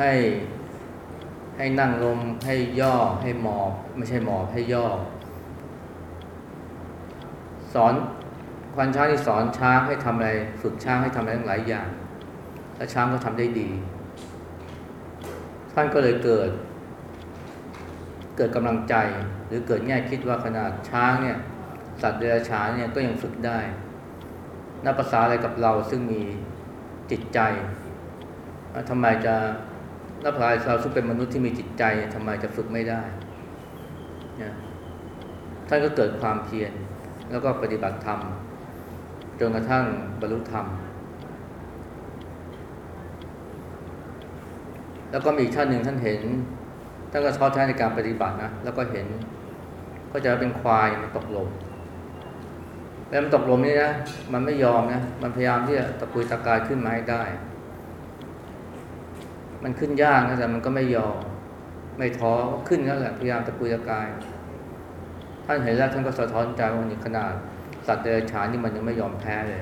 ให้ให้นั่งลงให้ย่อให้หมอบไม่ใช่หมอบให้ย่อ สอนควานช้างที่สอนช้างให้ทำอะไร ฝึกช้างให้ทำอะไรหลายอย่าง และช้างก็ทำได้ดี ท่านก็เลยเกิด เกิดกำลังใจหรือเกิดแง่คิดว่าขนาดช้างเนี่ยสัตว์เดรัจฉานเนี่ยก็ยังฝึกได้นับภาษาอะไรกับเราซึ่งมีจิตใจทำไมจะ นับภาษาเราซึ่งเป็นมนุษย์ที่มีจิตใจทำไมจะฝึกไม่ได้นี่ยท่านก็เกิดความเพียรแล้วก็ปฏิบัติธรรมจนกระทั่งบรรลุธรรม แล้วก็มีอีกท่านหนึ่งท่านเห็นท่านก็ท้อแท้ในการปฏิบัตินะแล้วก็เห็นก็จะเป็นควายมันตกลมแล้วมันตกลมนี่นะมันไม่ยอมนะมันพยายามที่จะตะกุยตะกายขึ้นมาให้ได้ มันขึ้นยากนะแต่มันก็ไม่ยอมไม่ท้อขึ้นนั่นแหละพยายามตะกุยตะกาย ท่านเห็นแล้วท่านก็สะท้อนใจว่านี่ขนาด สัตว์เดรัจฉานนี่มันยังไม่ยอมแพ้เลย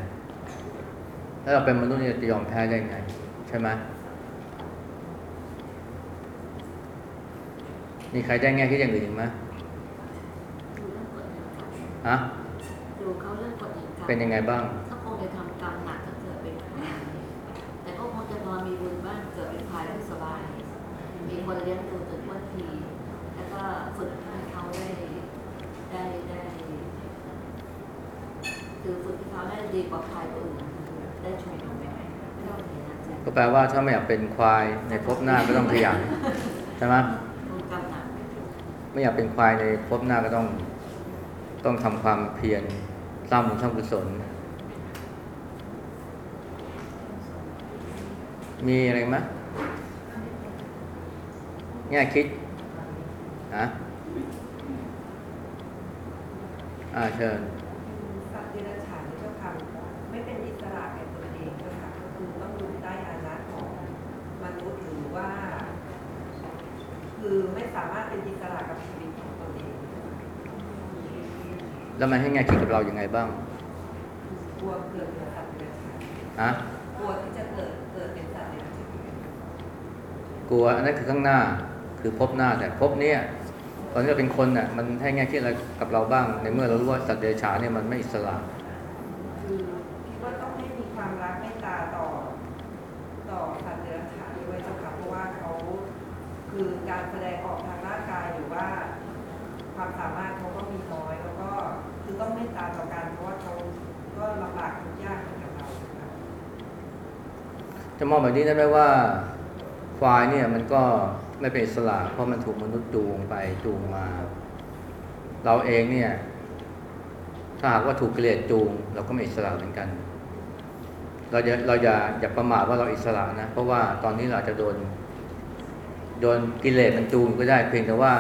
แล้วเราเป็นมนุษย์เนี่ยจะยอมแพ้ได้ไง ใช่ไหมมีใครได้แง่คิดอย่างอื่นอีกไหมฮะดูเขาเรื่องกฎแห่งกรรมเป็นยังไงบ้าง เขาคงจะทำกรรมหนักถ้าเกิดเป็นพายแต่ก็คงจะพอมีบุญบ้างเกิดเป็นพายที่สบาย มีคนเลี้ยงดูจนอ้วนทีแล้วก็ฝึกให้เขาได้ได้ได้ คือฝึกให้เขาได้ดีกว่าพายตัวอื่นได้ชมเขาไม่ไม่ต้องเห็นนะจ๊ะ ก็แป ลว่าถ้าไม่อยากเป็นควายในภพหน้าก็ต้องขยันใช่ไหมไม่อยากเป็นควายในภพหน้าก็ต้องต้องทำความเพียรสร้างบุญสร้างกุศล มีอะไรไหมแง่คิดฮะอ่าเชิญ สัตว์เดรัจฉานนี่เจ้าค่ะไม่เป็นอิสระแก่ตนเองเจ้าค่ะก็คือต้องอยู่ใต้อานัตของมนุษย์หรือว่า คือไม่ สามารถเป็นอิสระกับชีวิตของตนเองแล้วมันให้แง่คิดกับเราอย่างไงบ้างกลัวเกิดเป็นสัตว์เดรัจฉานฮะกลัวที่จะเกิดเกิดเป็นสัตว์เดรัจฉานกลัวอันนั้นคือข้างหน้าคือภพหน้าแต่ภพเนี้ยตอนนี้เราเป็นคนน่ะมันให้แง่คิดอะไรกับเราบ้าง ในเมื่อเรารู้ว่าสัตว์เดรัจฉานเนี่ยมันไม่อิสระ คือคิดว่าต้องให้มีความรักเมตตาต่อ ต่อสัตว์เดรัจฉานด้วยเจ้าค่ะเพราะว่าเขาคือการแสดงออกทางร่างกายหรือว่า ความสามารถเขาก็มีน้อย แล้วก็คือต้องเมตตาต่อกันเพราะว่าเขาก็ลำบากทุกข์ยากเหมือนกับเราค่ะ จะมองแบบนี้ได้ไหมว่าควายเนี่ยมันก็ไม่เป็นอิสระเพราะมันถูกมนุษย์จูงไปจูงมา เราเองเนี่ย ถ้าหากว่าถูกกิเลสจูง เราก็ไม่อิสระเหมือนกัน เราจะเราอย่าอย่าประมาทว่าเราอิสระนะ เพราะว่าตอนนี้เราจะโดน โดนกิเลสมันจูงก็ได้เพียงแต่ว่า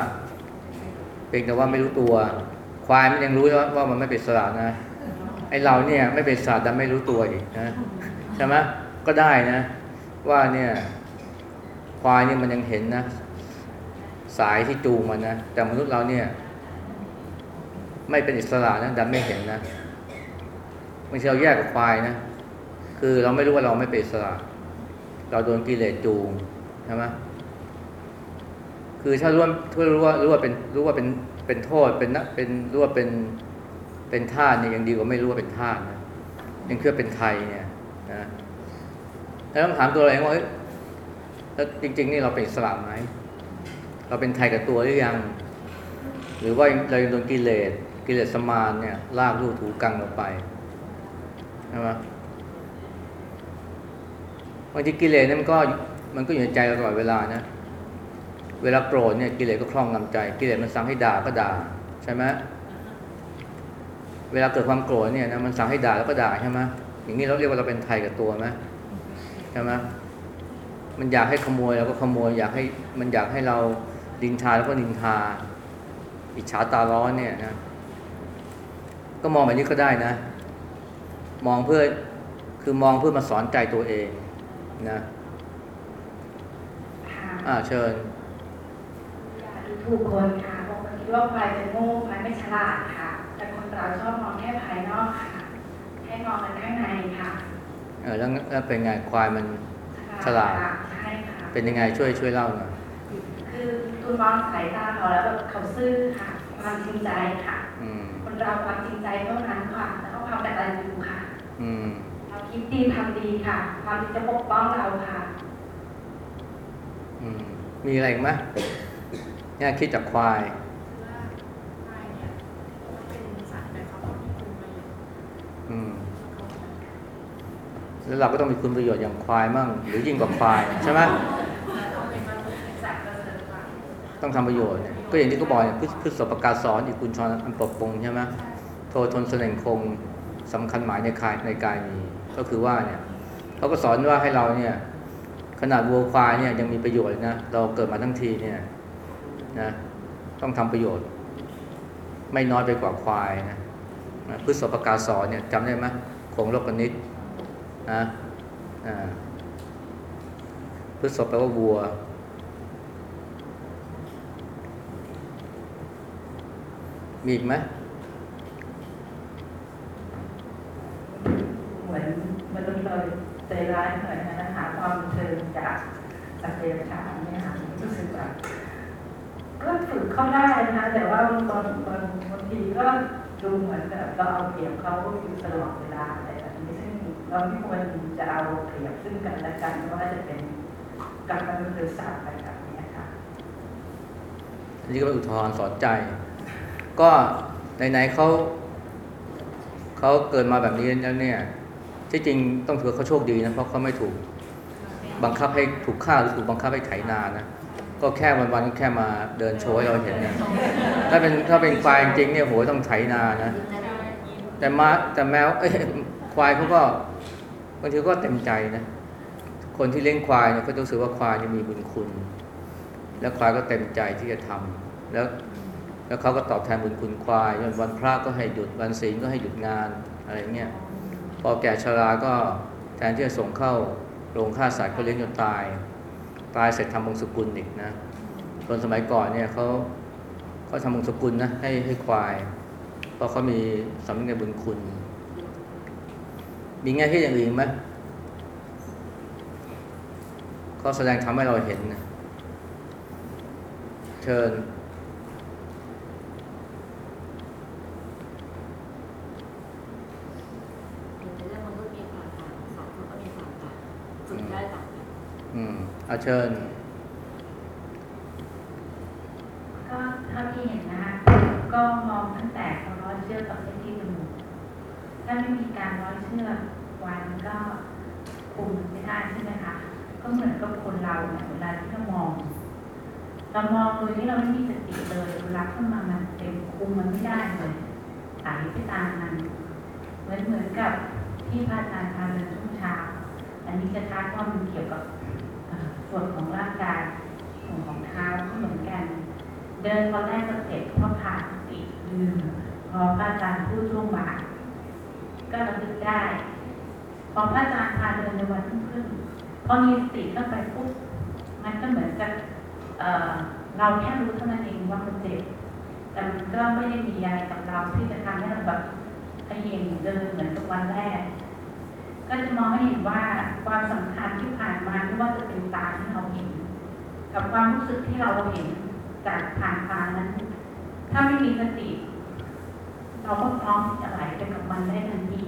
เพียงแต่ว่าไม่รู้ตัว ควายมันยังรู้ว่าว่ามันไม่เป็นอิสระนะไอเราเนี่ย ไม่เป็นอิสระแต่ไม่รู้ตัวอีกนะใช่ไหม ก็ได้นะ ว่าเนี่ยควายเนี่ยมันยังเห็นนะ สายที่จูงมันนะ แต่มนุษย์เราเนี่ย ไม่เป็นอิสระนะแต่ไม่เห็นนะไม่ใช่เราแยกกับควายนะ คือเราไม่รู้ว่าเราไม่เป็นอิสระ เราโดนกิเลสจูงใช่ไหมคือถ้ารู้ว่าถ้ารู้ว่ารู้ว่าเป็นรู้ว่าเป็นเป็นโทษเป็นนะเป็นรู้ว่าเป็นเป็นท่าสเนี่ยยังดีกว่าไม่รู้ว่าเป็นท่าสนะยังเคือเป็นไทยเนี่ยนะ แล้วต้องถามตัวเราเองว่าแล้วจริง ๆ นี่เราเป็นอิสระไหมเราเป็นไทยกับตัวหรือยัง หรือว่าเรายังโดนกิเลสกิเลสสมานเนี่ยลากลูกถูกังเราไปใช่ไหมบางทีกิเลสเนี่ยมันก็มันก็อยู่ในใจเราตลอดเวลานะ เวลาโกรธเนี่ยกิเลสก็ครอบงำใจ กิเลสมันสั่งให้ด่าก็ด่าใช่ไหมเวลาเกิดความโกรธเนี่ยนะมันสั่งให้ด่าแล้วก็ด่าใช่ไหมอย่างนี้เราเรียกว่าเราเป็นไทยกับตัวไหม ใช่ไหมมันอยากให้ขโมยเราก็ขโมยอยากให้มันอยากให้เราดินทาแล้วก็ดินทา อิจฉาตาร้อนเนี่ยนะก็มองแบบนี้ก็ได้นะ มองเพื่อคือมองเพื่อมาสอนใจตัวเองนะค่ะอ่าเชิญอย่าดูถูกคนค่ะบางคนคิดว่าควายเป็นโง่ควายไม่ฉลาดค่ะ แต่คนเราชอบมองแค่ภายนอกค่ะให้มองกันข้างในค่ะเออแล้วแล้วเป็นไงควายมันฉลาดค่ะใช่ค่ะเป็นยังไงช่วยช่วยเล่าหน่อยคือตูนมองสายตาเขาแล้วแบบเขาซื่อค่ะความจริงใจค่ะอืมคนเราความจริงใจเท่านั้นค่ะแล้วก็ความกตัญญูค่ะอืมเราคิดดีทำดีค่ะ ความที่จะปกป้องเราค่ะอืมมีอะไรอีกไหมเนี่ยคิดจากควาย ว่าควายเนี่ยก็เป็นสัตว์แต่เขาก็มีคุณประโยชน์ อืม เขา แล้วเราก็ต้องมีคุณประโยชน์อย่างควายมั่ง หรือยิ่งกว่าควายใช่ไหมต้องเป็นมนุษย์เป็นสัตว์ประเสริฐกว่าต้องทำประโยชน์เนี่ยก็อย่างที่เขาบอกเนี่ยพฤพฤษประกาศสอนอีกคุณชรอันปกปรงใช่ไหมโททนเสน่ห์คงสำคัญหมายในกายในกายมีก็คือว่าเนี่ยเขาก็สอนว่าให้เราเนี่ย ขนาดวัวควายเนี่ยยังมีประโยชน์นะเราเกิดมาทั้งทีเนี่ยนะต้องทำประโยชน์ ไม่น้อยไปกว่าควายนะพฤษประกาศสอนเนี่ยจำได้ไหมคงโลกนิต นะอ่าพฤษแปลว่าวัว มีอีกไหมเหมือนมนุษย์เราใจร้ายหน่อยนะหาความบันเทิงจากสัตว์เดรัจฉานเนี่ยค่ะรู้สึกแบบก็ฝึกเข้าได้นะคะแต่ว่าบางบางบางทีก็ดูเหมือนแบบเราเอาเปรียบเขาอยู่ตลอดเวลาอะไรแบบนี้ซึ่ง เราไม่ควรจะเอาเปรียบซึ่งกันและกันไม่ว่าจะเป็นกับมนุษย์หรือสัตว์อะไรแบบนี้ค่ะอันนี้ก็เป็นอุทธรณ์สอนใจ ก็ไหนๆเขาเขาเกิดมาแบบนี้แล้วเนี่ยที่จริงต้องถือเขาโชคดีนะเพราะเขาไม่ถูกบังคับให้ถูกฆ่าหรือถูกบังคับให้ไถนานะก็แค่วันๆก็แค่มาเดินโชว์ให้เราเห็นเนี่ยถ้าเป็นถ้าเป็นควายจริงเนี่ยโหต้องไถนานะ แต่มาแต่แมวเอ้ยควายเขาก็ บางทีก็เต็มใจนะ คนที่เลี้ยงควายเนี่ยก็ต้องรู้สึกว่าควายเนี่ยมีบุญคุณ แล้วควายก็เต็มใจที่จะทำแล้ว แล้วเขาก็ตอบแทนบุญคุณควายวันวันพระก็ให้หยุดวันศีลก็ให้หยุดงานอะไรเงี้ยพอแก่ชราก็แทนที่จะส่งเข้าโรงฆ่าสัตว์เขาเลี้ยงจนตาย ตายเสร็จทำมงสกุลอีกนะคนสมัยก่อนเนี่ยเขาเขาทำมงสกุลนะให้ให้ควาย เพราะเขามีสำนึกในบุญคุณ มีแง่ที่อย่างอื่นไหมก็แสดงทำให้เราเห็นนะเชิญในเรื่องมนุษย์มีความต่างสัตว์เขาก็มีความต่างฝึกได้ต่างกันอืมเอาเชิญก็เท่าที่เห็นนะคะก็มองตั้งแต่เขาร้อยเชือกกับเส้นที่จมูก ถ้าไม่มีการร้อยเชือกไว้มันก็คุมไม่ได้ใช่ไหมคะก็เหมือนกับคนเราเนี่ยเวลาที่เรามอง เรามองโดยที่เราไม่มีสติเลยเวลาเข้ามามันเต็มคุมมันไม่ได้เลยไหลไปตามมันเหมือนเหมือนกับที่พระอาจารย์พาเดินช่วงเช้าอันนี้จะทักว่ามันเกี่ยวกับส่วนของร่างกายส่วนของเท้าก็เหมือนกัน เดินตอนแรกก็เจ็บเพราะขาดสติลืมพอพระอาจารย์พูดช่วงบ่าย ก็ระลึกได้ พอพระอาจารย์พาเดินในวันรุ่งขึ้นพอมีสติเข้าไปปุ๊บมันก็เหมือนกับเเราแค่รู้เท่านั้นเองว่ามันเจ็บแต่มันก็ไม่ได้มีอะไรกับเราที่จะทำให้เราแบบขยิงเดินเหมือนกับวันแรก ก็จะมองให้เห็นว่าความสำคัญที่ผ่านมาไม่ว่าจะเป็นตาที่เราเห็น กับความรู้สึกที่เราเห็นจากผ่านตานั้น ถ้าไม่มีสติ เราก็พร้อมจะไหลไปกับมันได้ทันที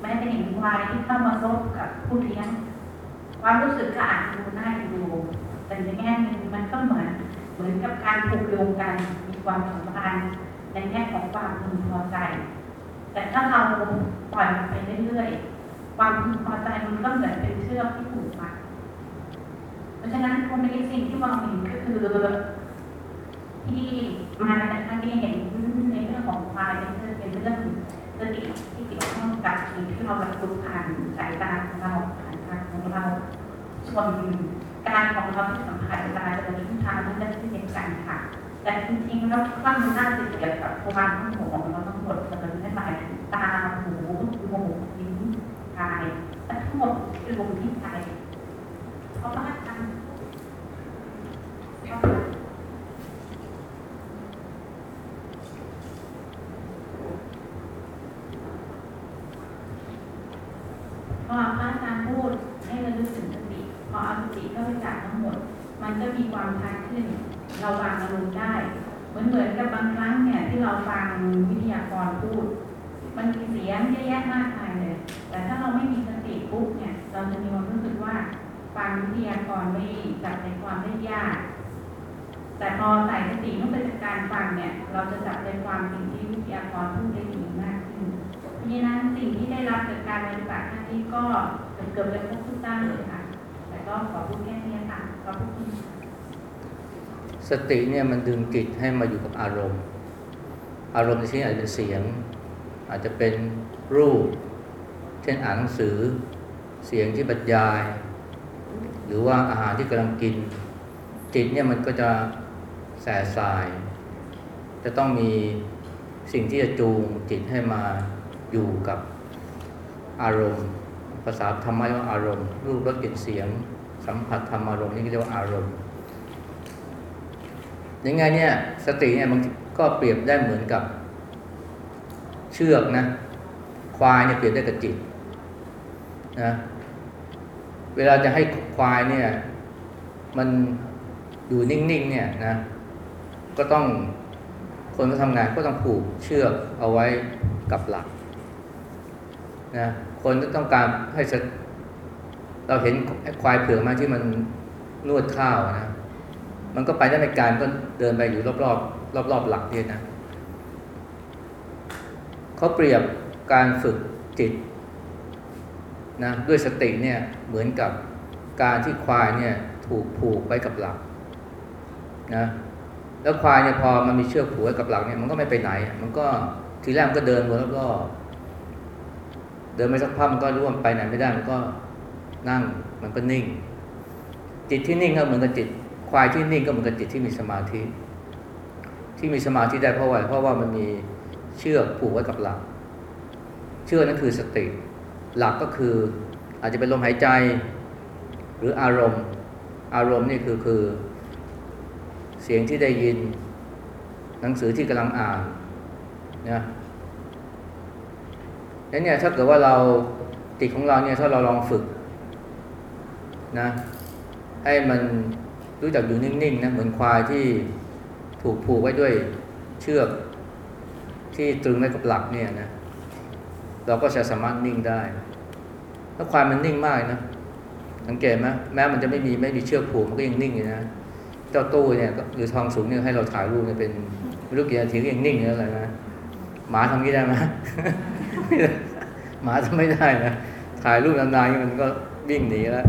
แม้แต่เห็นควายที่เข้ามาซบกับผู้เลี้ยงความรู้สึกก็อาจดูน่าดูแต่ในแง่นึงมันก็เหมือนเหมือนกับการผูกโยงกันมีความสัมพันธ์ในแง่ของความพึงพอใจ แต่ถ้าเราปล่อยมันไปเรื่อยๆความพึงพอใจมันก็เหมือนเป็นเชือกที่ผูกมัดเพราะฉะนั้นคนในสิ่งที่มองเห็นก็คือที่มาในครั้งนี้เห็นในเรื่อง ของควายเป็นเรื่องเป็นเรื่องสติที่เกี่ยวข้องกับสิ่งที่เรารับรู้ผ่านสายตาของเราผ่านตางของเราส่วนการของเราที่สัมผัสเวลาเดินทุกทางมันจะเช่เดียวกันค่ะแต่จริงๆแล้วความมันน่าจะเกี่ยวกับทวารทั้งหมดของเราทั้งหมดเลยไม่หมายถึงตาหูจมูกลิ้นกายและทั้งหมดคือรวมที่ใจเพราะว่าการเพราะว่าพ อพระอาจารย์พูดให้ระลึกถึงสติพอเอาสติเข้าไปจับทั้งหมด มันก็มีความชัดขึ้น เราวางอารมณ์ได้เหมือนเหมือนกับบางครั้งเนี่ยที่เราฟังวิทยากรพูด มันมีเสียงเยอะแยะมากมายเลย แต่ถ้าเราไม่มีสติปุ๊บเนี่ยเราจะมีความรู้สึกว่าฟังวิทยากรไม่จับในความได้ยาก แต่พอใส่สติลงไปจากการฟังเนี่ย เราจะจับในความสิ่งที่วิทยากรพูดได้ดีมาก ขึ้นั้นสิ่งที่ได้รับจากการปฏิบัติครั้งนี้ก็เกือบจะครบทุกด้านเลยค่ะ แต่ก็ขอพูดแค่นี้ค่ะ ขอบคุณสติเนี่ยมันดึงจิตให้มาอยู่กับอารมณ์ อารมณ์ในที่นี้อาจจะเป็นเสียง อาจจะเป็นรูป เช่นอ่านหนังสือ เสียงที่บรรยาย หรือว่าอาหารที่กำลังกิน จิตเนี่ยมันก็จะแสสาย จะต้องมีสิ่งที่จะจูงจิตให้มา อยู่กับอารมณ์ ภาษาธรรมะเรียกว่าอารมณ์ รูปรสกลิ่นเสียง สัมผัสธรรมอารมณ์นี่ก็เรียกว่าอารมณ์ยังไงเนี่ยสติเนี่ยมันก็เปรียบได้เหมือนกับเชือกนะควายเนี่ยเปรียบได้กับจิตนะเวลาจะให้ควายเนี่ย มันอยู่นิ่งๆเนี่ยนะ ก็ต้องคนก็ทำงานก็ต้องผูกเชือกเอาไว้กับหลัก นะคนก็ต้องการให้เราเห็นควายเผือกมาที่มันนวดข้าวนะ มันก็ไปได้ไม่กลมันก็เดินไปอยู่รอบๆรอบๆหลักเนี่ยนะเขาเปรียบการฝึกจิตนะด้วยสติเนี่ยเหมือนกับการที่ควายเนี่ยถูกผูกไว้กับหลักนะแล้วควายเนี่ยพอมันมีเชือกผูกไว้กับหลักเนี่ยมันก็ไม่ไปไหน มันก็ทีแรกมันก็เดินวนรอบๆ เดินไปสักพักมันก็รู้ว่ามันไปไหนไม่ได้มันก็นั่งมันก็นิ่ง จิตที่นิ่งก็เหมือนกับจิต ควายที่นิ่งก็เหมือนกับจิตที่มีสมาธิ ที่มีสมาธิได้เพราะว่าเพราะว่ามันมีเชือกผูกไว้กับหลัก เชือกนั่นคือสติ หลักก็คืออาจจะเป็นลมหายใจ หรืออารมณ์ อารมณ์นี่คือคือ เสียงที่ได้ยิน หนังสือที่กำลังอ่านนะ แล้วเนี่ยถ้าเกิดว่าเราจิตของเราเนี่ยถ้าเราลองฝึกนะให้มันรู้จักอยู่นิ่งๆนะเหมือนควายที่ถูกผูกไว้ด้วยเชือกที่ตรึงไว้กับหลักเนี่ยนะเราก็จะสามารถนิ่งได้ถ้าควายมันนิ่งมากนะสังเกตไหมแม้มันจะไม่มีไม่มีเชือกผูกมันก็ยังนิ่งอยู่นะเจ้าตู้เนี่ยหรือทองสูงเนี่ยให้เราถ่ายรูปเนี่ยเป็นไม่รู้กี่นาทีก็ยังนิ่งอยู่อะไรนะหมาทำงี้ได้ไหม หมาทำไม่ได้นะถ่ายรูปนานๆมันก็วิ่งหนีแล้ว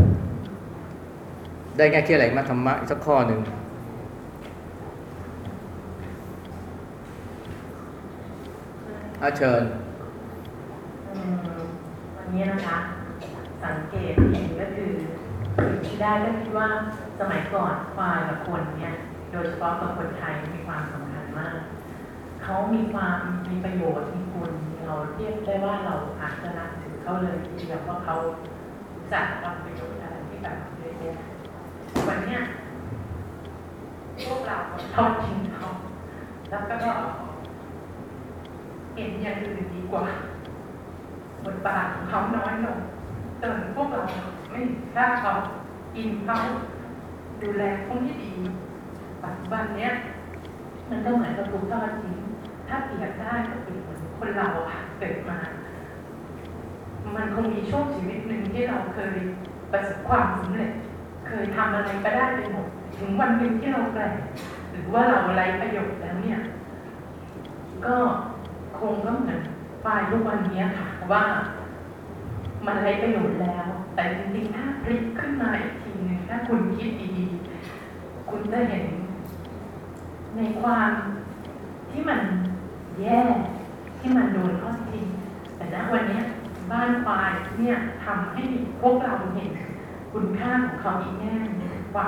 ได้แง่แค่อะไรมาธรรมะสักข้อหนึ่งอาเชิญอืมวันนี้นะคะ สังเกตเห็นก็คือที่ได้ก็คิดว่าสมัยก่อนควายกับคนเนี่ยโดยเฉพาะกับคนไทยมีความสำคัญมาก เขามีความมีประโยชน์มีคุณ เราเทียบได้ว่าเราอาจจะนับถือเขาเลยทีเดียวเพราะเขาสร้างความประโยชน์อะไรที่แบบเยอะแยะวันเนี้ยพวกเราทอดทิ้งเขาแล้วก็เห็นอย่างอื่นดีกว่าบทบาทของเขาน้อยลงจนพวกเราไม่ค่าเขากินเขาดูแลเขาไม่ดีปัจจุบันเนี้ยมันก็เหมือนกับถูกทอดทิ้งถ้าเปรียบได้ก็เปรียน คนเราอะเกิดมา มันคงมีช่วงชีวิตหนึ่งที่เราเคยประสบความสำเร็จ เคยทำอะไรก็ได้ไปหมดถึงวันหนึ่งที่เราแกร่หรือว่าเราไร้ประโยชน์แล้วเนี่ย ก็คงก็เหมือนฝ่ายทุกวันนี้ค่ะว่า มันไร้ประโยชน์แล้ว แต่จริงๆถ้าพลิกขึ้นมาอีกทีหนึ่งถ้าคุณคิดดีๆคุณจะเห็นในความที่มันแย่ ที่มันโดนทอดทิ้งแต่ณวันนี้บ้านควายเนี่ยทำให้พวกเราเห็นคุณค่าของเขาอีกแง่หนึ่งว่า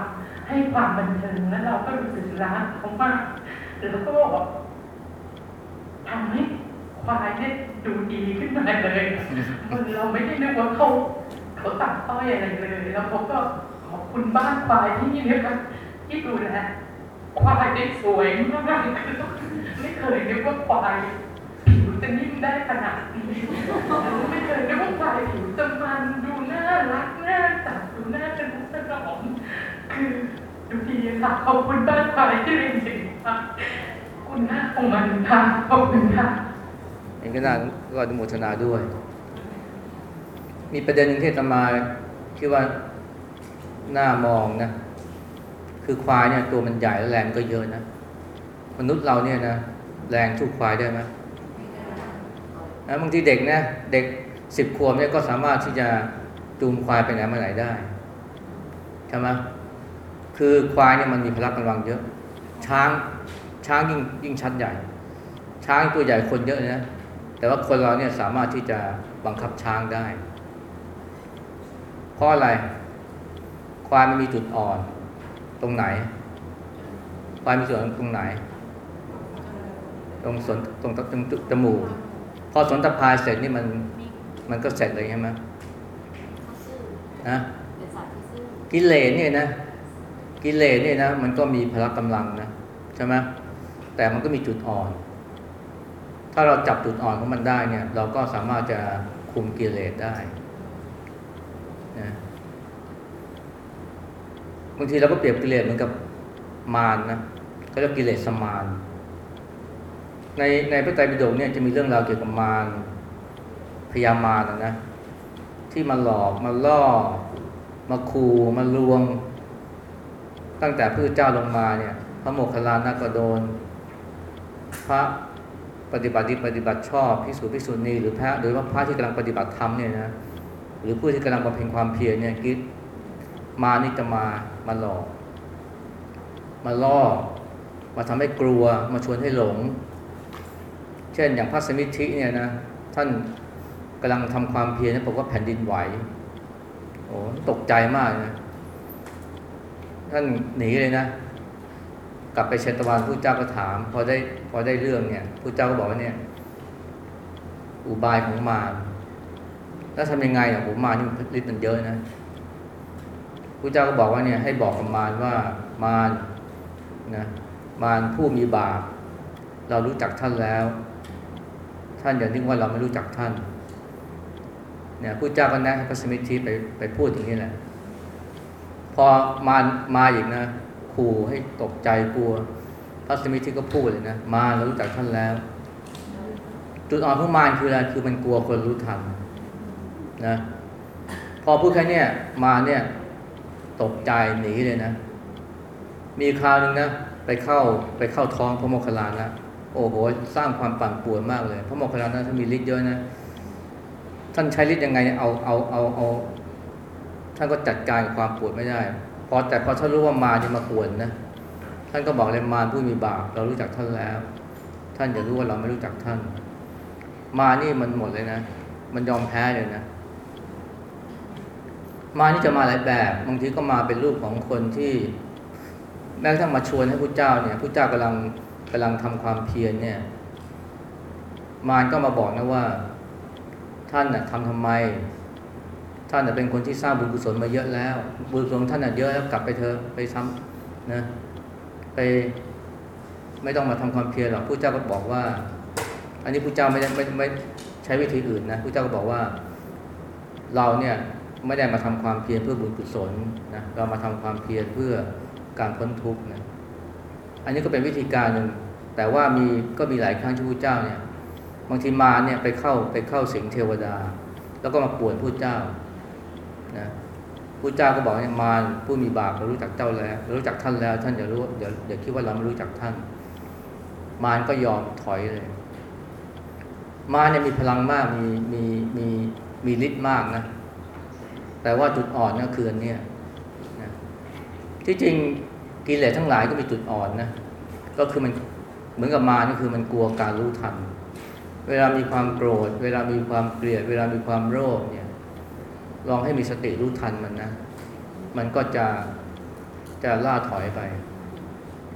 ให้ความบันเทิงและเราก็รู้สึกรักเขามากแล้วก็ทำให้ควายเนี่ยดูดีขึ้นมาเลยมันเราไม่ได้นึกว่าเขาเขาตัดต้อยอะไรเลย แล้วเขาก็ขอบคุณบ้านควายที่นี่นะคะที่ดูแลควายได้สวยมากคือไม่เคยนึกว่าควาย ได้ขนาดนี้ไม่เคยนึกว่าควายผิวจะมันดูน่ารักน่าจับดูน่าเป็นมุกสนอมคือดูค่ะขอบคุณบ้านฝ่ายที่เป็นจริงค่ะคุณหน้าของมันค่ะขอบคุณค่ะเองก็น่าก็อนุโมทนาด้วย มีประเด็นหนึ่งที่ตมาคิดว่าหน่ามองนะ คือควายเนี่ยตัวมันใหญ่และแรงก็เยอะนะ มนุษย์เราเนี่ยนะแรงสู้ควายได้ไหม นะบางทีเด็กนะเด็กสิบขวบเนี่ยก็สามารถที่จะจูงควายไปไหนมาไหนได้ใช่ไหมคือควายเนี่ยมันมีพละกำลังเยอะ ช้างช้างยิ่งยิ่งชัดใหญ่ ช้างตัวใหญ่คนเยอะเลยนะแต่ว่าคนเราเนี่ยสามารถที่จะบังคับช้างได้ เพราะอะไร ควายมันมีจุดอ่อน ตรงไหน ควายมีจุดอ่อนตรงไหน ตรงสนตรงตรงจมูก พอสนตะพายเสร็จนี่มันมันก็เสร็จเลยใช่ไหมนะกิเลสเนี่ยนะ กิเลสเนี่ยนะ มันก็มีพละกำลังนะใช่ไหมแต่มันก็มีจุดอ่อน ถ้าเราจับจุดอ่อนของมันได้เนี่ย เราก็สามารถจะคุมกิเลสได้นะบางทีเราก็เปรียบกิเลสเหมือนกับมารนะเขาเรียกกิเลสสมาร ในในพระไตรปิฎกเนี่ยจะมีเรื่องราวเกี่ยวกับมารพยามารนะนะที่มาหลอกมาล่อ มาคูมาลวง ตั้งแต่พระเจ้าลงมาเนี่ย พระโมคคัลลานะก็โดน พระปฏิบัติดีปฏิบัติชอบพิสูจน์พิสูจนีหรือพระหรือว่าพระที่กำลังปฏิบัติธรรมเนี่ยนะหรือผู้ที่กำลังบำเพ็ญความเพียรเนี่ยคิดมานี่จะมามาหลอก มาล่อ มาทำให้กลัว มาชวนให้หลง เช่นอย่างพระสมิทธิเนี่ยนะท่านกำลังทำความเพียรเนี่ยบอกว่าแผ่นดินไหวโอ้ตกใจมากนะท่านหนีเลยนะ กลับไปเชตวันผู้เจ้าก็ถาม พอได้พอได้เรื่องเนี่ยผู้เจ้าก็บอกว่าเนี่ย อุบายของมารแล้วทำยังไงอะผมมารนี่ฤทธิ์มันเยอะนะผู้เจ้าก็บอกว่าเนี่ยให้บอกกับมารว่ามารนะมารผู้มีบาปเรารู้จักท่านแล้ว ท่านอย่านึกว่าเราไม่รู้จักท่านเนี่ยผู้เจ้าก็แนะให้พระสมิทธิไปไปพูดอย่างนี้แหละ พอมามาอีกนะขู่ให้ตกใจกลัว พระสมิทธิก็พูดเลยนะมาเรารู้จักท่านแล้ว จุดอ่อนของมารคืออะไรคือมันกลัวคนรู้ทันนะพอพูดแค่นี้มาเนี่ย ตกใจหนีเลยนะ มีคราวหนึ่งนะ ไปเข้าไปเข้าท้องพระโมคคัลลานะ โอ้โห สร้างความปั่นป่วนมากเลย พระโมคคัลลานะท่านมีฤทธิ์เยอะนะ ท่านใช้ฤทธิ์ยังไงเอาเอาเอาเอา ท่านก็จัดการกับความปวดไม่ได้ พอแต่พอท่านรู้ว่ามาจะมาปวดนะ ท่านก็บอกเลยมารผู้มีบาปเรารู้จักท่านแล้ว ท่านอย่ารู้ว่าเราไม่รู้จักท่าน มานี่มันหมดเลยนะ มันยอมแพ้เลยนะ มานี่จะมาหลายแบบ บางทีก็มาเป็นรูปของคนที่ แม้กระทั่งมาชวนให้ผู้เจ้าเนี่ยผู้เจ้ากำลังำลังทำความเพียรเนี่ย มารก็มาบอกนะว่า ท่านน่ะทำทำไม ท่านน่ะเป็นคนที่สร้างบุญกุศลมาเยอะแล้ว บุญกุศลของท่านน่ะเยอะแล้วกลับไปเถอะไปซ้ำนะไปไม่ต้องมาทำความเพียรหรอกผู้เจ้าก็บอกว่า อันนี้ผู้เจ้าไม่ได้ไม่ไม่ใช้วิธีอื่นนะผู้เจ้าก็บอกว่า เราเนี่ยไม่ได้มาทำความเพียรเพื่อบุญกุศลนะเรามาทำความเพียรเพื่อการพ้นทุกข์นะอันนี้ก็เป็นวิธีการหนึ่ง แต่ว่ามีก็มีหลายครั้งที่ผู้เจ้าเนี่ยบางทีมาเนี่ยไปเข้าไปเข้าสิงเทวดา แล้วก็มาป่วนผู้เจ้านะผู้เจ้าก็บอกเนี่ยมารผู้มีบาปเรารู้จักเจ้าแล้วเรารู้จักท่านแล้ว ท่านอย่ารู้อย่าอย่าคิดว่าเราไม่รู้จักท่าน มารก็ยอมถอยเลย มารเนี่ยมีพลังมากมีมีมีมีฤทธิ์มากนะแต่ว่าจุดอ่อนก็คืออันเนี้ยนะที่จริงกิเลสทั้งหลายก็มีจุดอ่อนนะก็คือมัน เหมือนกับมานี่คือมันกลัวการรู้ทัน เวลามีความโกรธ เวลามีความเกลียด เวลามีความโลภเนี่ย ลองให้มีสติรู้ทันมันนะ มันก็จะจะล่าถอยไป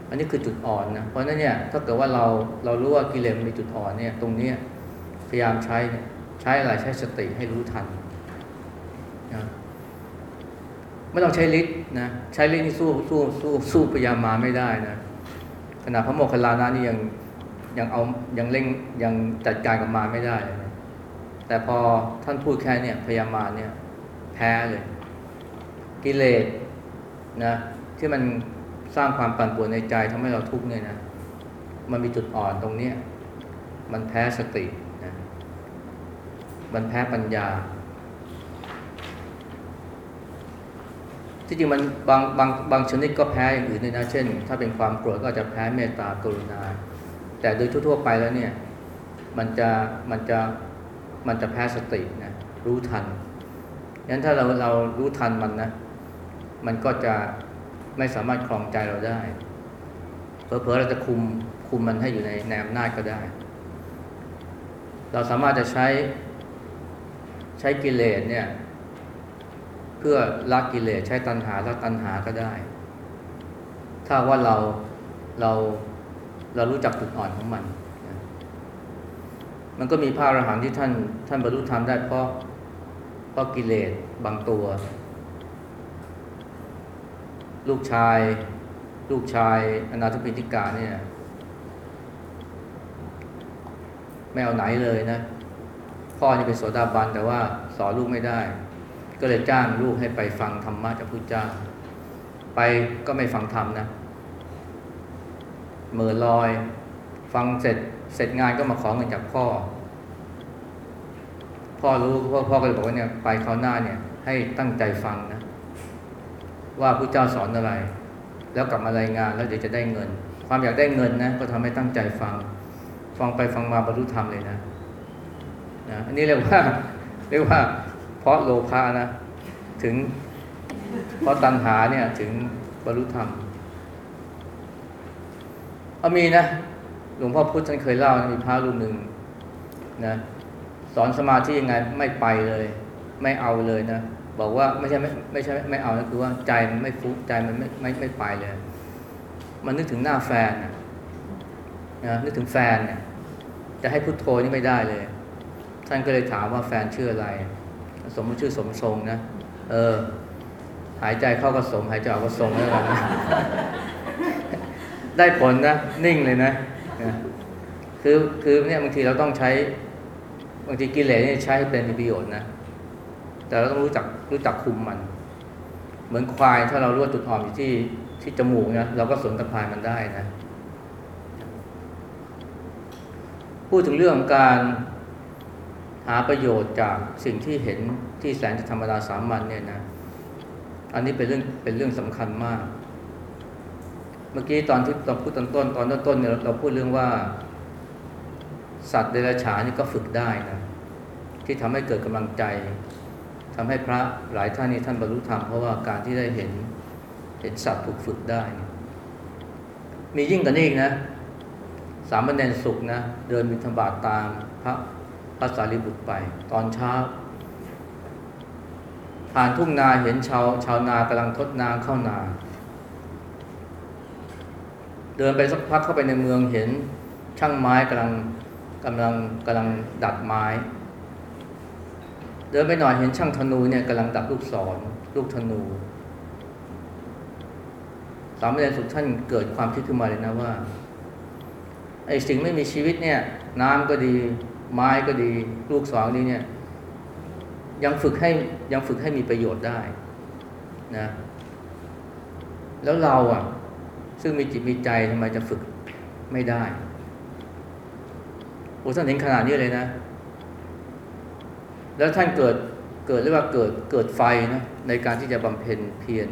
อันนี้คือจุดอ่อนนะ เพราะนั้นเนี่ยถ้าเกิดว่าเราเรารู้ว่ากิเลสมันมีจุดอ่อนเนี่ย ตรงนี้พยายามใช้เนี่ยใช้อะไรใช้สติให้รู้ทันนะไม่ต้องใช้ฤทธิ์นะใช้ฤทธิ์นี่สู้สู้สู้สู้พยายามมาไม่ได้นะ ขณะพระโมคคัลลานะนี่ยังยังเอายังเล่งยังจัดการกับมารไม่ได้ แต่พอท่านพูดแค่เนี่ยพยายามมาเนี่ยแพ้เลย กิเลสนะที่มันสร้างความปั่นป่วนในใจทำให้เราทุกข์เนี่ยนะมันมีจุดอ่อนตรงเนี้ยมันแพ้สตินะมันแพ้ปัญญา ที่จริงมันบางบางบางชนิดก็แพ้อย่างอื่นด้วยนะ เช่น ถ้าเป็นความโกรธก็จะแพ้เมตตากรุณา แต่โดยทั่วๆไปแล้วเนี่ย มันจะมันจะมันจะแพ้สตินะรู้ทันงั้นถ้าเราเรารู้ทันมันนะ มันก็จะไม่สามารถครองใจเราได้ เผลอๆเราจะคุมคุมมันให้อยู่ในแนวอำนาจก็ได้ เราสามารถจะใช้ใช้กิเลสเนี่ย เพื่อละกิเลสใช้ตัณหาละตัณหาก็ได้ ถ้าว่าเราเราเรารู้จักจุดอ่อนของมัน มันก็มีพระอรหันต์ที่ท่านท่านบรรลุธรรมได้เพราะเพราะกิเลสบางตัว ลูกชาย ลูกชายอนาถปิณิกาเนี่ยไม่เอาไหนเลยนะ พ่อนี่เป็นโสดาบันแต่ว่าสอนลูกไม่ได้ ก็เลยจ้างลูกให้ไปฟังธรรมะจากพุทธเจ้า ไปก็ไม่ฟังธรรมนะเหมือลอย ฟังเสร็จเสร็จงานก็มาขอเงินจากพ่อ พ่อรู้พ่อพ่อก็เลยบอกว่าเนี่ยไปคราวหน้าเนี่ย ให้ตั้งใจฟังนะ ว่าพุทธเจ้าสอนอะไร แล้วกลับมารายงานแล้วเดี๋ยวจะได้เงิน ความอยากได้เงินนะก็ทำให้ตั้งใจฟัง ฟังไปฟังมาบรรลุธรรมเลยนะนะอันนี้เรียกว่าเรียกว่า เพราะโลภะนะ ถึง เพราะตัณหาเนี่ย ถึงบรรลุธรรมเอามีนะหลวงพ่อพุธท่านเคยเล่านะมีพระรูปหนึ่งนะสอนสมาธิยังไงไม่ไปเลย ไม่เอาเลยนะบอกว่าไม่ใช่ไม่ไม่ใช่ไม่เอานะคือว่าใจมันไม่ฟุ้งใจมันไม่ไม่ไม่ไปเลย มันนึกถึงหน้าแฟนนะนะนึกถึงแฟนเนี่ยจะให้พุทโธนี่ไม่ได้เลย ท่านก็เลยถามว่าแฟนชื่ออะไร สมมติชื่อสมทรงนะ เออ หายใจเข้าก็สม หายใจออกก็ทรงแล้วกันนะได้ผลนะ นิ่งเลยนะนะ คือคือเนี่ยบางทีเราต้องใช้ บางทีกิเลสเนี่ยใช้ให้เป็นประโยชน์นะ แต่เราต้องรู้จักรู้จักคุมมัน เหมือนควายถ้าเรารู้ว่าจุดอ่อนอยู่ที่ที่จมูกนะเราก็สนตะพายมันได้นะ พูดถึงเรื่องของการหาประโยชน์จากสิ่งที่เห็นที่แสนจะธรรมดาสามัญเนี่ยนะอันนี้เป็นเรื่องเป็นเรื่องสำคัญมาก เมื่อกี้ตอนที่เราพูดตอนต้นตอนต้นเนี่ยเราพูดเรื่องว่า สัตว์เดรัจฉานนี่ก็ฝึกได้นะที่ทำให้เกิดกำลังใจทำให้พระหลายท่านนี่ท่านบรรลุธรรมเพราะว่าการที่ได้เห็นเห็นสัตว์ถูกฝึกได้ มียิ่งกว่านี้อีกนะ สามเณรสุขนะ เดินบิณฑบาตตามพระ พระสารีบุตรไป ตอนเช้า ผ่านทุ่งนาเห็นชาวชาวนากำลังทดน้ำเข้านา เดินไปสักพักเข้าไปในเมืองเห็นช่างไม้กำลังกำลังกำลังดัดไม้ เดินไปหน่อยเห็นช่างธนูเนี่ยกำลังดัดลูกศรลูกธนู สามเณรสุท่านเกิดความคิดขึ้นมาเลยนะว่าไอ้สิ่งไม่มีชีวิตเนี่ย น้ำก็ดี ไม้ก็ดี ลูกศรนี้เนี่ยยังฝึกให้ยังฝึกให้มีประโยชน์ได้นะแล้วเราอะ ซึ่งมีจิตมีใจทำไมจะฝึกไม่ได้โอ้ท่านเห็นขนาดนี้เลยนะ แล้วท่านเกิดเกิดเรียกว่าเกิดเกิดไฟนะในการที่จะบำเพ็ญเพียร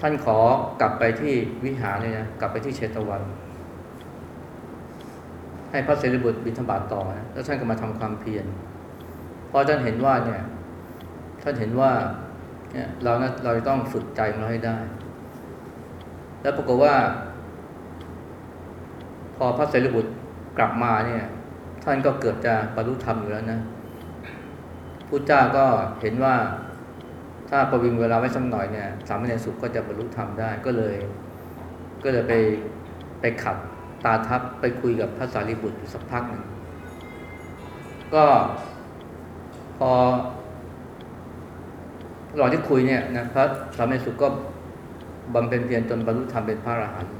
ท่านขอกลับไปที่วิหารเลยนะ กลับไปที่เชตวัน ให้พระเสรีบุตรบิณฑบาตต่อนะแล้วท่านก็มาทำความเพียรเพราะท่านเห็นว่าเนี่ยท่านเห็นว่าเนี่ยเรานะเราจะต้องฝึกใจของเราให้ได้ แล้วปรากฏว่า พอพระเสรีบุตรกลับมาเนี่ย ท่านก็เกือบจะบรรลุธรรมอยู่แล้วนะพุทธเจ้าก็เห็นว่าถ้าประวิงเวลาไว้สักหน่อยเนี่ยสามเณรสุขก็จะบรรลุธรรมได้ก็เลย ก็เลยไปไปขัด ตาทับไปคุยกับพระสารีบุตรสักพักหนึ่งก็พอระหว่างที่คุยเนี่ยนะพระสามเณรสุขก็บำเพ็ญเพียรจนบรรลุธรรมเป็นพระอรหันต์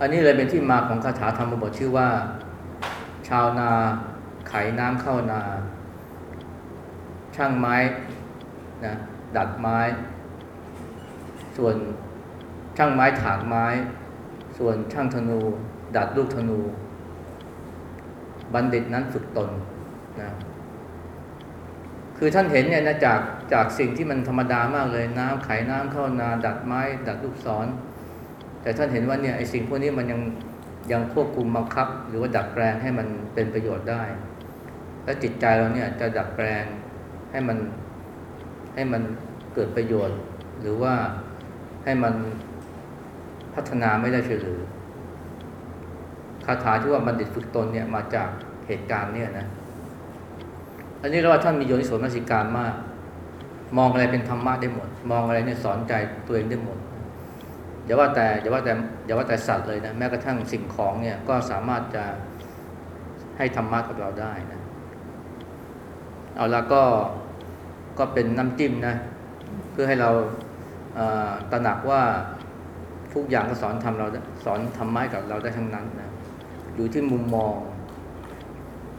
อันนี้เลยเป็นที่มาของคาถาธรรมบทชื่อว่า ชาวนาไขน้ำเข้านา ช่างไม้นะดัดไม้ ส่วนช่างไม้ถางไม้ ส่วนช่างธนู ดัดลูกธนู บัณฑิตนั้นฝึกตนนะคือท่านเห็นเนี่ยนะจากจากสิ่งที่มันธรรมดามากเลยน้ำไขน้ำเข้านา ดัดไม้ ดัดลูกศร แต่ท่านเห็นว่าเนี่ยไอ้สิ่งพวกนี้มันยังยังควบคุมบังคับ หรือว่าดัดแปลงให้มันเป็นประโยชน์ได้ และจิตใจเราเนี่ยจะดัดแปลงให้มันให้มันเกิดประโยชน์ หรือว่าให้มัน พัฒนาไม่ได้เฉยหรือคาถาที่ว่าบัณฑิตฝึกตนเนี่ยมาจากเหตุการณ์เนี่ยนะ อันนี้เราว่าท่านมีโยนิโสมนสิการมาก มองอะไรเป็นธรรมะได้หมด มองอะไรเนี่ยสอนใจตัวเองได้หมดอย่าว่าแต่อย่าว่าแต่อย่าว่าแต่สัตว์เลยนะแม้กระทั่งสิ่งของเนี่ยก็สามารถจะให้ธรรมะกับเราได้นะเอาละก็ก็เป็นน้ำจิ้มนะ เพื่อให้เราตระหนักว่า ทุกอย่างก็สอนทำเราสอนธรรมะกับเราได้ทั้งนั้นนะอยู่ที่มุมมอง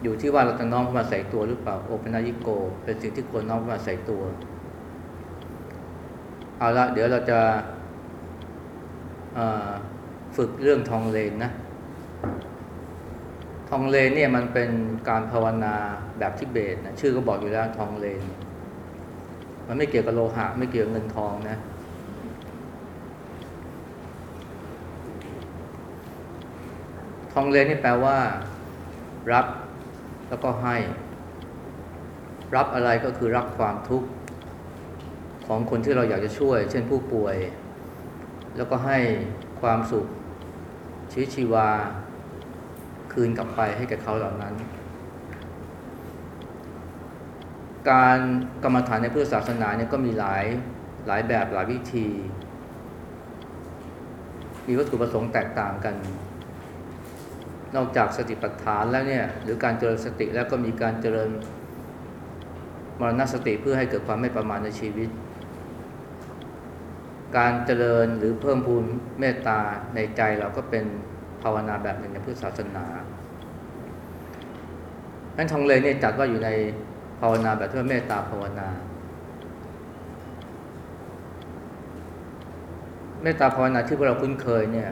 อยู่ที่ว่าเราจะน้อมมาใส่ตัวหรือเปล่าโอปนายิโก เป็นสิ่งที่ควรน้อมมาใส่ตัว เอาละเดี๋ยวเราจะฝึกเรื่องทองเลนนะทองเลนเนี่ยมันเป็นการภาวนาแบบทิเบตนะชื่อก็บอกอยู่แล้วทองเลน มันไม่เกี่ยวกับโลหะ ไม่เกี่ยวกับเงินทองนะ ทองเลนนี่แปลว่า รับแล้วก็ให้ รับอะไรก็คือรับความทุกข์ของคนที่เราอยากจะช่วย เช่นผู้ป่วย แล้วก็ให้ความสุขชีวิตชีวา คืนกลับไปให้กับเขาเหล่านั้น การกรรมฐานในพุทธศาสนาเนี่ยก็มีหลายหลายแบบหลายวิธี มีวัตถุประสงค์แตกต่างกัน นอกจากสติปัฏฐานแล้วเนี่ยหรือการเจริญสติแล้วก็มีการเจริญมรณสติเพื่อให้เกิดความไม่ประมาทในชีวิต การเจริญหรือเพิ่มพูนเมตตาในใจเราก็เป็นภาวนาแบบหนึ่งในพุทธศาสนานั้นทองเลยเนี่ยจัดว่าอยู่ในภาวนาแบบที่ว่าเมตตาภาวนา เมตตาภาวนาที่พวกเราคุ้นเคยเนี่ย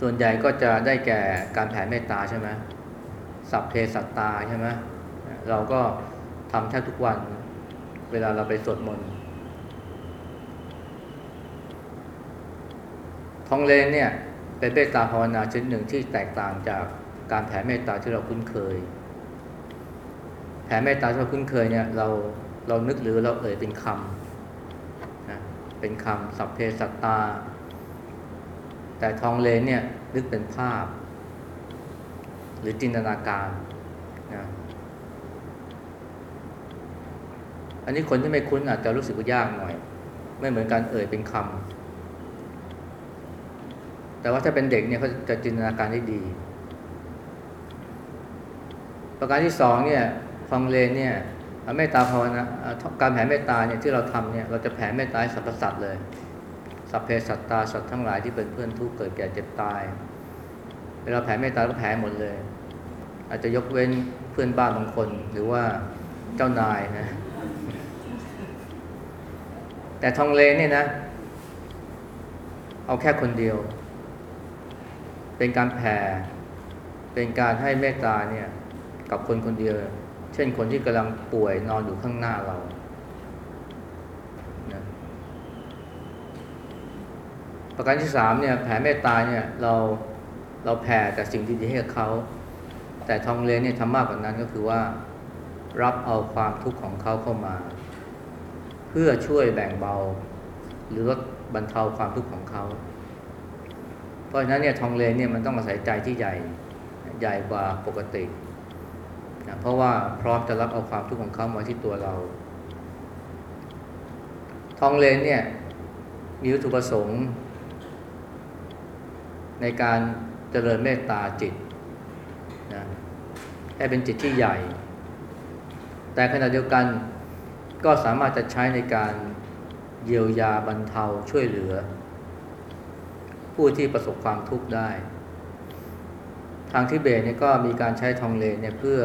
ส่วนใหญ่ก็จะได้แก่การแผ่เมตตาใช่ไหมสัพเพสัตตาใช่ไหมเราก็ทำแทบทุกวัน เวลาเราไปสวดมนต์ทองเลนเนี่ยเป็นเมตตาภาวนาชนิดหนึ่งที่แตกต่างจากการแผ่เมตตาที่เราคุ้นเคย แผ่เมตตาที่เราคุ้นเคยเนี่ยเราเรานึกหรือเราเอ่ยเป็นคำนะเป็นคำสัพเพสัตตา แต่ทองเลนเนี่ยนึกเป็นภาพ หรือจินตนาการนะอันนี้คนที่ไม่คุ้นอาจจะรู้สึกว่ายากหน่อย ไม่เหมือนการเอ่ยเป็นคำแต่ว่าถ้าเป็นเด็กเนี่ยเขาจะจินตนาการได้ดี ประการที่สองเนี่ยทองเลนเนี่ยเมตตาภาวนาการแผ่เมตตาเนี่ยที่เราทำเนี่ยเราจะแผ่เมตตาให้สรรพสัตว์เลย สัพเพสัตตาสัตว์ทั้งหลายที่เป็นเพื่อนทุกข์เกิดแก่เจ็บตาย เวลาแผ่เมตตาก็แผ่หมดเลย อาจจะยกเว้นเพื่อนบ้านบางคน หรือว่าเจ้านายนะ แต่ทองเลนเนี่ยนะ เอาแค่คนเดียว เป็นการแผ่ เป็นการให้เมตตาเนี่ย กับคนคนเดียว เช่นคนที่กำลังป่วยนอนอยู่ข้างหน้าเรานะ ประการที่สามเนี่ยแผ่เมตตาเนี่ยเราเราแผ่แต่สิ่งดีๆให้กับเขา แต่ทองเลนเนี่ยทำมากกว่านั้นก็คือว่ารับเอาความทุกข์ของเขาเข้ามา เพื่อช่วยแบ่งเบา หรือลดบรรเทาความทุกข์ของเขา เพราะฉะนั้นเนี่ยทองเลนเนี่ยมันต้องอาศัยใจที่ใหญ่ใหญ่กว่าปกตินะเพราะว่าพร้อมจะรับเอาความทุกข์ของเขามาที่ตัวเรา ทองเลนเนี่ยมีวัตถุประสงค์ ในการเจริญเมตตาจิตนะให้เป็นจิตที่ใหญ่ แต่ขณะเดียวกันก็สามารถจะใช้ในการเยียวยาบรรเทาช่วยเหลือ ผู้ที่ประสบความทุกข์ได้ ทางทิเบตเนี่ยก็มีการใช้ทองเลนเนี่ยเพื่อ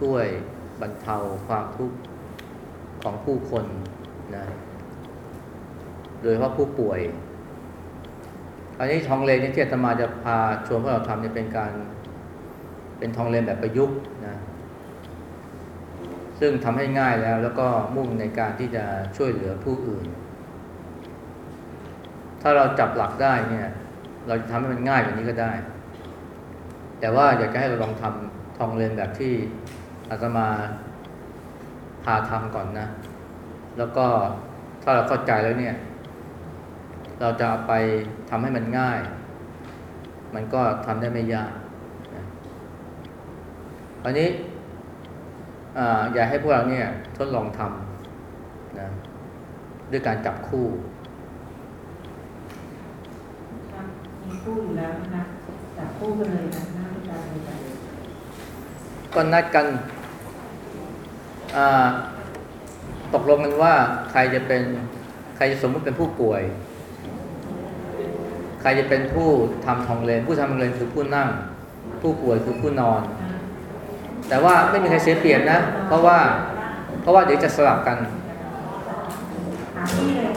ช่วยบรรเทาความทุกข์ของผู้คนนะโดยเฉพาะผู้ป่วย อันนี้ทองเลนที่ที่อาตมาจะพาชวนพวกเราทำเนี่ยเป็นการ เป็นทองเลนแบบประยุกต์นะซึ่งทำให้ง่ายแล้ว แล้วก็มุ่งในการที่จะช่วยเหลือผู้อื่น ถ้าเราจับหลักได้เนี่ย เราจะทำให้มันง่ายกว่านี้ก็ได้ แต่ว่าอยากจะให้เราลองทำทองเลนแบบที่อาตมาพาทำก่อนนะ แล้วก็ถ้าเราเข้าใจแล้วเนี่ย เราจะเอาไปทำให้มันง่าย มันก็ทำได้ไม่ยากนะอันนี้อ่าอยากให้พวกเราเนี่ยทดลองทำนะด้วยการจับคู่ครับมีคู่อยู่แล้วนะคะจับคู่กันเลยนะหน้าผู้ชายเลยก็นัดกันอ่าตกลงกันว่าใครจะเป็นใครจะสมมติเป็นผู้ป่วย ใครจะเป็นผู้ทำทองเลน ผู้ทำทองเลนคือผู้นั่ง ผู้ป่วยคือผู้นอน แต่ว่าไม่มีใครเสียเปรียบนะ เพราะว่า เพราะว่าเดี๋ยวจะสลับกันหาที่เลยค่ะ